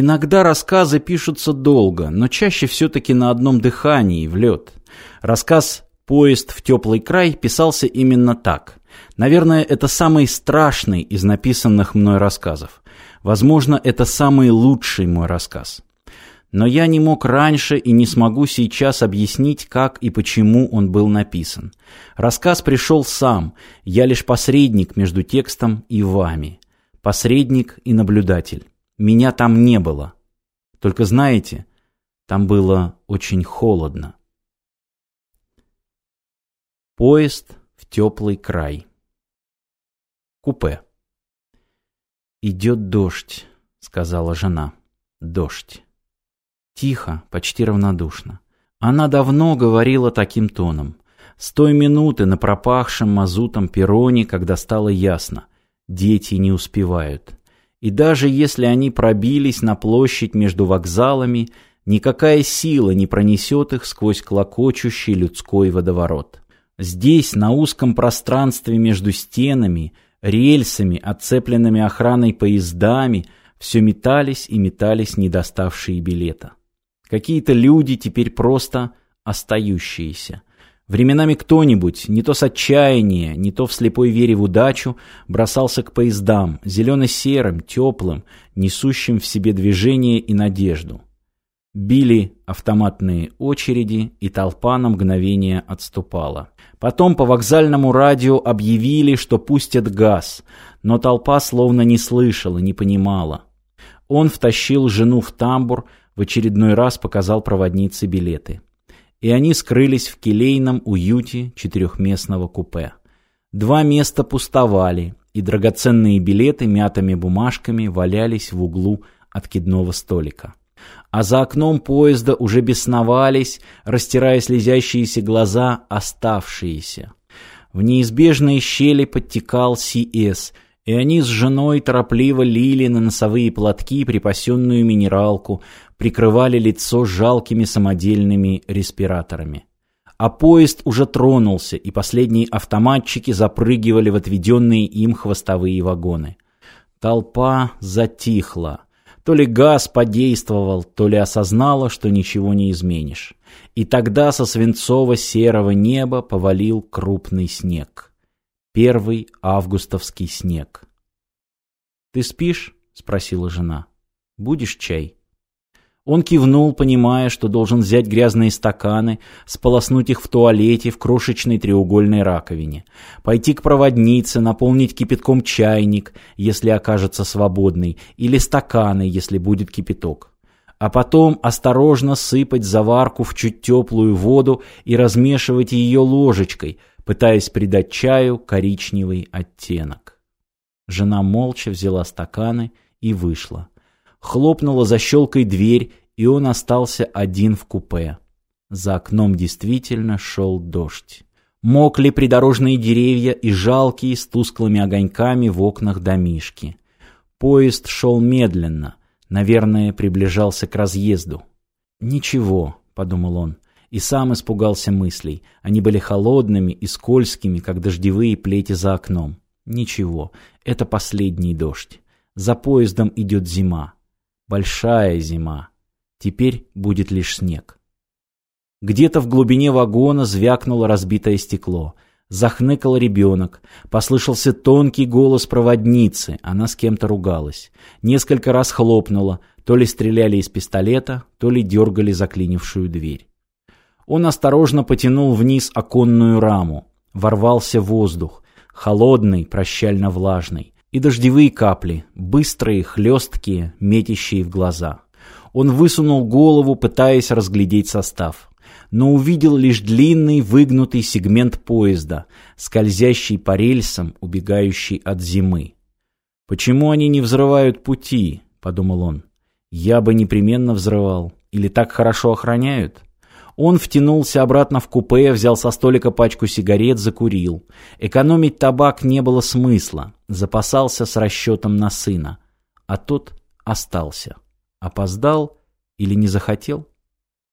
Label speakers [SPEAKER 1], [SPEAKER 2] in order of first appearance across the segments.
[SPEAKER 1] Иногда рассказы пишутся долго, но чаще все-таки на одном дыхании, в лед. Рассказ «Поезд в теплый край» писался именно так. Наверное, это самый страшный из написанных мной рассказов. Возможно, это самый лучший мой рассказ. Но я не мог раньше и не смогу сейчас объяснить, как и почему он был написан. Рассказ пришел сам, я лишь посредник между текстом и вами. Посредник и наблюдатель. Меня там не было. Только знаете, там было очень холодно. Поезд в теплый край. Купе. «Идет дождь», — сказала жена. «Дождь». Тихо, почти равнодушно. Она давно говорила таким тоном. С той минуты на пропахшем мазутом перроне, когда стало ясно. Дети не успевают. И даже если они пробились на площадь между вокзалами, никакая сила не пронесет их сквозь клокочущий людской водоворот. Здесь, на узком пространстве между стенами, рельсами, отцепленными охраной поездами, все метались и метались недоставшие билета. Какие-то люди теперь просто остающиеся – Временами кто-нибудь, не то с отчаяния, не то в слепой вере в удачу, бросался к поездам, зелено-серым, теплым, несущим в себе движение и надежду. Били автоматные очереди, и толпа на мгновение отступала. Потом по вокзальному радио объявили, что пустят газ, но толпа словно не слышала, не понимала. Он втащил жену в тамбур, в очередной раз показал проводнице билеты и они скрылись в келейном уюте четырехместного купе. Два места пустовали, и драгоценные билеты мятыми бумажками валялись в углу откидного столика. А за окном поезда уже бесновались, растирая слезящиеся глаза, оставшиеся. В неизбежные щели подтекал Си-Эс – и они с женой торопливо лили на носовые платки припасенную минералку, прикрывали лицо жалкими самодельными респираторами. А поезд уже тронулся, и последние автоматчики запрыгивали в отведенные им хвостовые вагоны. Толпа затихла. То ли газ подействовал, то ли осознала, что ничего не изменишь. И тогда со свинцово-серого неба повалил крупный снег. Первый августовский снег. «Ты спишь?» — спросила жена. «Будешь чай?» Он кивнул, понимая, что должен взять грязные стаканы, сполоснуть их в туалете в крошечной треугольной раковине, пойти к проводнице, наполнить кипятком чайник, если окажется свободный, или стаканы, если будет кипяток а потом осторожно сыпать заварку в чуть теплую воду и размешивать ее ложечкой, пытаясь придать чаю коричневый оттенок. Жена молча взяла стаканы и вышла. Хлопнула за щелкой дверь, и он остался один в купе. За окном действительно шел дождь. Мокли придорожные деревья и жалкие с тусклыми огоньками в окнах домишки. Поезд шел медленно, наверное, приближался к разъезду. «Ничего», — подумал он, — и сам испугался мыслей. Они были холодными и скользкими, как дождевые плети за окном. Ничего, это последний дождь. За поездом идет зима. Большая зима. Теперь будет лишь снег. Где-то в глубине вагона звякнуло разбитое стекло. Захныкал ребенок. Послышался тонкий голос проводницы. Она с кем-то ругалась. Несколько раз хлопнула. То ли стреляли из пистолета, то ли дергали заклинившую дверь. Он осторожно потянул вниз оконную раму. Ворвался воздух, холодный, прощально влажный, и дождевые капли, быстрые, хлесткие, метящие в глаза. Он высунул голову, пытаясь разглядеть состав, но увидел лишь длинный выгнутый сегмент поезда, скользящий по рельсам, убегающий от зимы. «Почему они не взрывают пути?» — подумал он. «Я бы непременно взрывал. Или так хорошо охраняют?» Он втянулся обратно в купе, взял со столика пачку сигарет, закурил. Экономить табак не было смысла. Запасался с расчетом на сына. А тот остался. Опоздал или не захотел?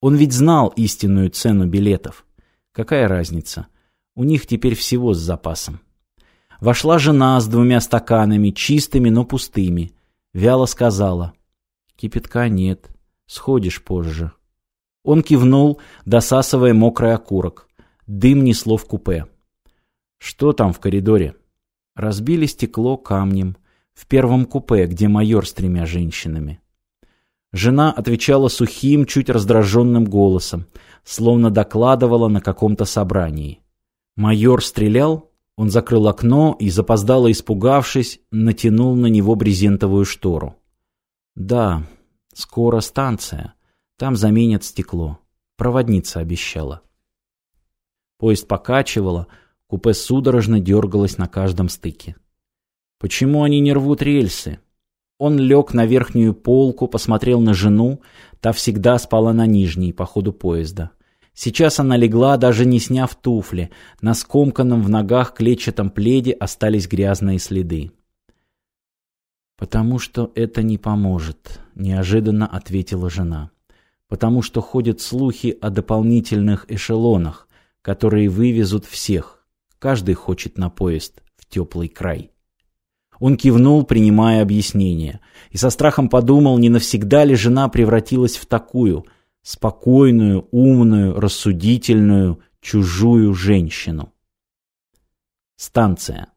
[SPEAKER 1] Он ведь знал истинную цену билетов. Какая разница? У них теперь всего с запасом. Вошла жена с двумя стаканами, чистыми, но пустыми. Вяло сказала. «Кипятка нет. Сходишь позже». Он кивнул, досасывая мокрый окурок. Дым несло в купе. «Что там в коридоре?» Разбили стекло камнем. В первом купе, где майор с тремя женщинами. Жена отвечала сухим, чуть раздраженным голосом, словно докладывала на каком-то собрании. Майор стрелял, он закрыл окно и, запоздало испугавшись, натянул на него брезентовую штору. «Да, скоро станция. Там заменят стекло. Проводница обещала. Поезд покачивало, купе судорожно дергалось на каждом стыке. Почему они не рвут рельсы? Он лег на верхнюю полку, посмотрел на жену, та всегда спала на нижней по ходу поезда. Сейчас она легла, даже не сняв туфли, на скомканном в ногах клетчатом пледе остались грязные следы. «Потому что это не поможет», — неожиданно ответила жена потому что ходят слухи о дополнительных эшелонах, которые вывезут всех. Каждый хочет на поезд в теплый край. Он кивнул, принимая объяснение, и со страхом подумал, не навсегда ли жена превратилась в такую, спокойную, умную, рассудительную, чужую женщину. Станция.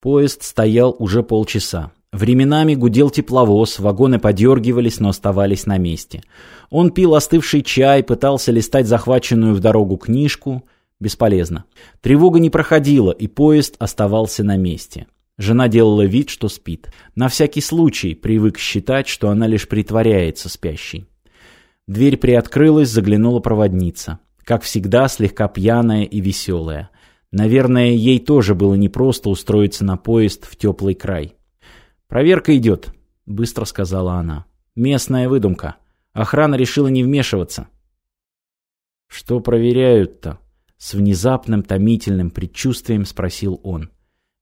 [SPEAKER 1] Поезд стоял уже полчаса. Временами гудел тепловоз, вагоны подергивались, но оставались на месте. Он пил остывший чай, пытался листать захваченную в дорогу книжку. Бесполезно. Тревога не проходила, и поезд оставался на месте. Жена делала вид, что спит. На всякий случай привык считать, что она лишь притворяется спящей. Дверь приоткрылась, заглянула проводница. Как всегда, слегка пьяная и веселая. Наверное, ей тоже было непросто устроиться на поезд в теплый край. «Проверка идет», — быстро сказала она. «Местная выдумка. Охрана решила не вмешиваться». «Что проверяют-то?» — с внезапным томительным предчувствием спросил он.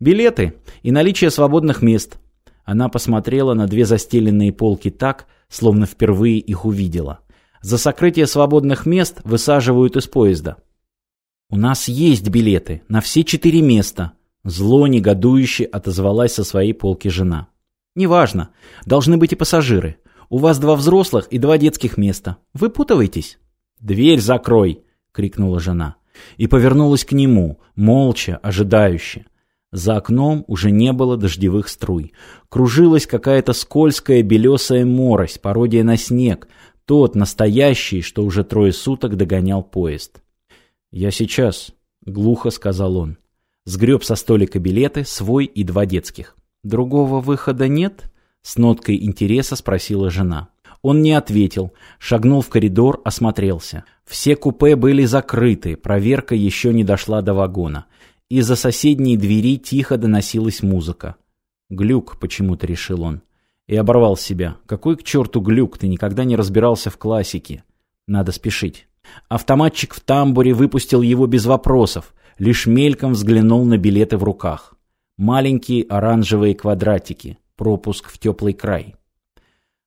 [SPEAKER 1] «Билеты и наличие свободных мест». Она посмотрела на две застеленные полки так, словно впервые их увидела. «За сокрытие свободных мест высаживают из поезда». «У нас есть билеты на все четыре места», — зло негодующе отозвалась со своей полки жена. Неважно. Должны быть и пассажиры. У вас два взрослых и два детских места. Выпутывайтесь. Дверь закрой, крикнула жена и повернулась к нему, молча, ожидающе. За окном уже не было дождевых струй. Кружилась какая-то скользкая белесая морось, пародия на снег, тот настоящий, что уже трое суток догонял поезд. «Я сейчас», — глухо сказал он. Сгреб со столика билеты, свой и два детских. «Другого выхода нет?» — с ноткой интереса спросила жена. Он не ответил, шагнул в коридор, осмотрелся. Все купе были закрыты, проверка еще не дошла до вагона. Из-за соседней двери тихо доносилась музыка. «Глюк», — почему-то решил он. И оборвал себя. «Какой к черту глюк? Ты никогда не разбирался в классике. Надо спешить». Автоматчик в тамбуре выпустил его без вопросов, лишь мельком взглянул на билеты в руках маленькие оранжевые квадратики, пропуск в теплый край.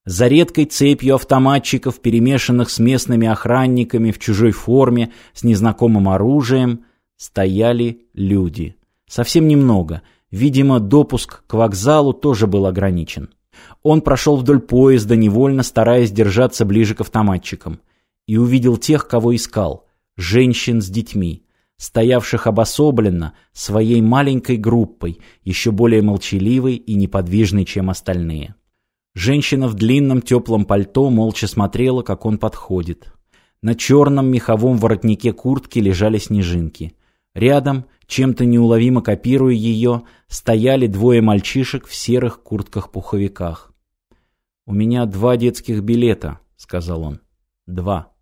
[SPEAKER 1] За редкой цепью автоматчиков, перемешанных с местными охранниками в чужой форме, с незнакомым оружием, стояли люди. Совсем немного. Видимо, допуск к вокзалу тоже был ограничен. Он прошел вдоль поезда, невольно стараясь держаться ближе к автоматчикам. И увидел тех, кого искал. Женщин с детьми стоявших обособленно своей маленькой группой, еще более молчаливой и неподвижной, чем остальные. Женщина в длинном теплом пальто молча смотрела, как он подходит. На черном меховом воротнике куртки лежали снежинки. Рядом, чем-то неуловимо копируя ее, стояли двое мальчишек в серых куртках-пуховиках. «У меня два детских билета», — сказал он. «Два».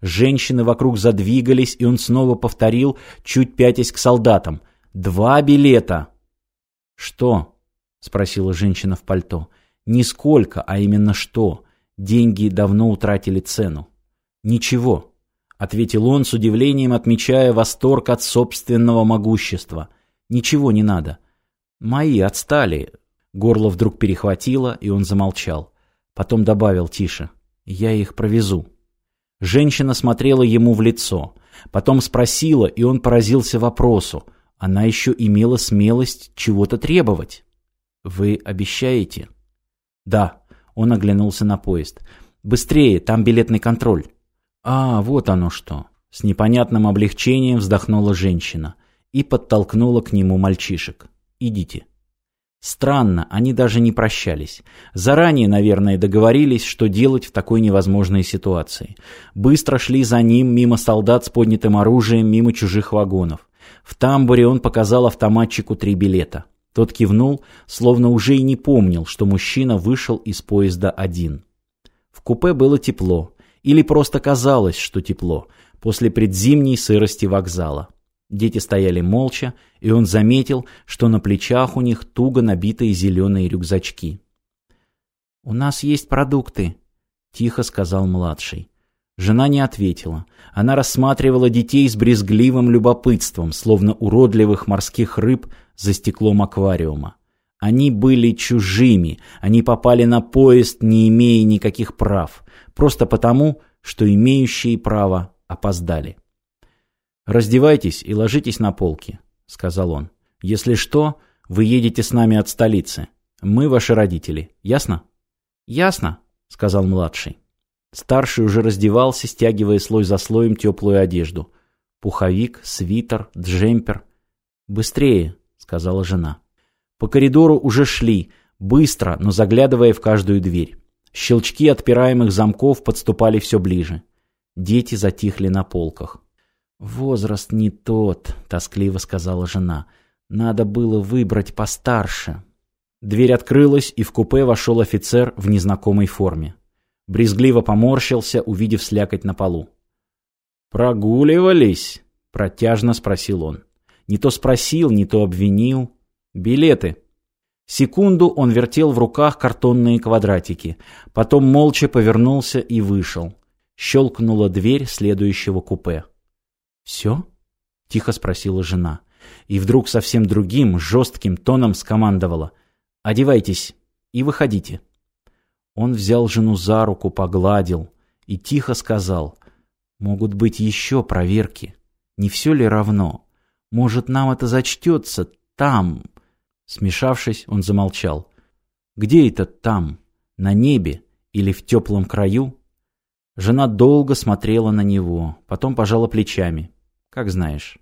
[SPEAKER 1] Женщины вокруг задвигались, и он снова повторил, чуть пятясь к солдатам. «Два билета!» «Что?» — спросила женщина в пальто. Нисколько, а именно что. Деньги давно утратили цену». «Ничего», — ответил он с удивлением, отмечая восторг от собственного могущества. «Ничего не надо. Мои отстали». Горло вдруг перехватило, и он замолчал. Потом добавил тише. «Я их провезу». Женщина смотрела ему в лицо, потом спросила, и он поразился вопросу. Она еще имела смелость чего-то требовать. «Вы обещаете?» «Да», — он оглянулся на поезд. «Быстрее, там билетный контроль». «А, вот оно что!» С непонятным облегчением вздохнула женщина и подтолкнула к нему мальчишек. «Идите». Странно, они даже не прощались. Заранее, наверное, договорились, что делать в такой невозможной ситуации. Быстро шли за ним, мимо солдат с поднятым оружием, мимо чужих вагонов. В тамбуре он показал автоматчику три билета. Тот кивнул, словно уже и не помнил, что мужчина вышел из поезда один. В купе было тепло. Или просто казалось, что тепло, после предзимней сырости вокзала. Дети стояли молча, и он заметил, что на плечах у них туго набитые зеленые рюкзачки. «У нас есть продукты», — тихо сказал младший. Жена не ответила. Она рассматривала детей с брезгливым любопытством, словно уродливых морских рыб за стеклом аквариума. Они были чужими, они попали на поезд, не имея никаких прав, просто потому, что имеющие право опоздали раздевайтесь и ложитесь на полки сказал он. Если что вы едете с нами от столицы. Мы ваши родители. Ясно? Ясно сказал младший. Старший уже раздевался стягивая слой за слоем теплую одежду. Пуховик свитер джемпер. Быстрее сказала жена. По коридору уже шли быстро но заглядывая в каждую дверь. Щелчки отпираемых замков подступали все ближе. Дети затихли на полках. «Возраст не тот», — тоскливо сказала жена. «Надо было выбрать постарше». Дверь открылась, и в купе вошел офицер в незнакомой форме. Брезгливо поморщился, увидев слякоть на полу. «Прогуливались?» — протяжно спросил он. Не то спросил, не то обвинил. «Билеты». Секунду он вертел в руках картонные квадратики, потом молча повернулся и вышел. Щелкнула дверь следующего купе. «Все?» — тихо спросила жена. И вдруг совсем другим, жестким тоном скомандовала. «Одевайтесь и выходите». Он взял жену за руку, погладил и тихо сказал. «Могут быть еще проверки. Не все ли равно? Может, нам это зачтется там?» Смешавшись, он замолчал. «Где это там? На небе или в теплом краю?» Жена долго смотрела на него, потом пожала плечами как знаешь.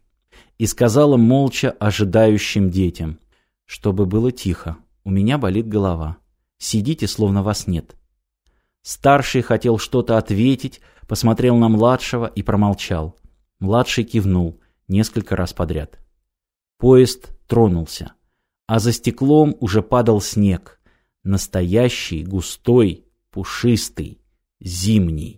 [SPEAKER 1] И сказала молча ожидающим детям, чтобы было тихо, у меня болит голова. Сидите, словно вас нет. Старший хотел что-то ответить, посмотрел на младшего и промолчал. Младший кивнул несколько раз подряд. Поезд тронулся, а за стеклом уже падал снег. Настоящий, густой, пушистый, зимний.